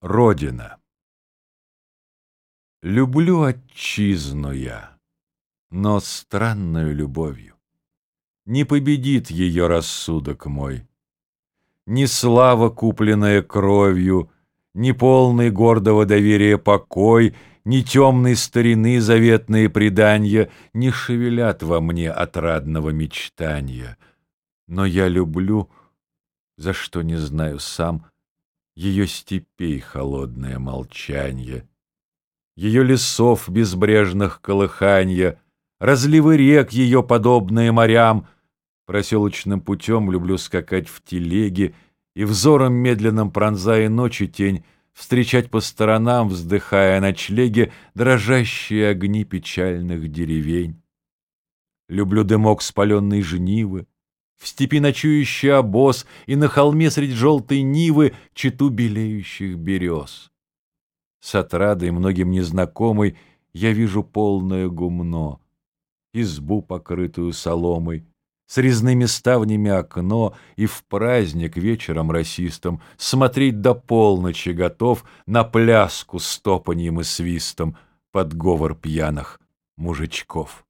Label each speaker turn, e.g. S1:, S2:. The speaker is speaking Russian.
S1: Родина Люблю отчизну я, но странную любовью. Не победит ее рассудок мой. Ни слава, купленная кровью, Ни полный гордого доверия покой, Ни темной старины заветные преданья Не шевелят во мне отрадного мечтания. Но я люблю, за что не знаю сам, ее степей холодное молчанье, ее лесов безбрежных колыханья, разливы рек ее, подобные морям. Проселочным путем люблю скакать в телеге и взором медленным пронзая ночи тень, встречать по сторонам, вздыхая о ночлеге, дрожащие огни печальных деревень. Люблю дымок спаленной жнивы, в степи ночующий обоз, И на холме средь желтой нивы Читу белеющих берез. С отрадой многим незнакомой Я вижу полное гумно, Избу, покрытую соломой, С резными ставнями окно, И в праздник вечером расистом Смотреть до полночи готов На пляску с топаньем и свистом Под говор пьяных мужичков.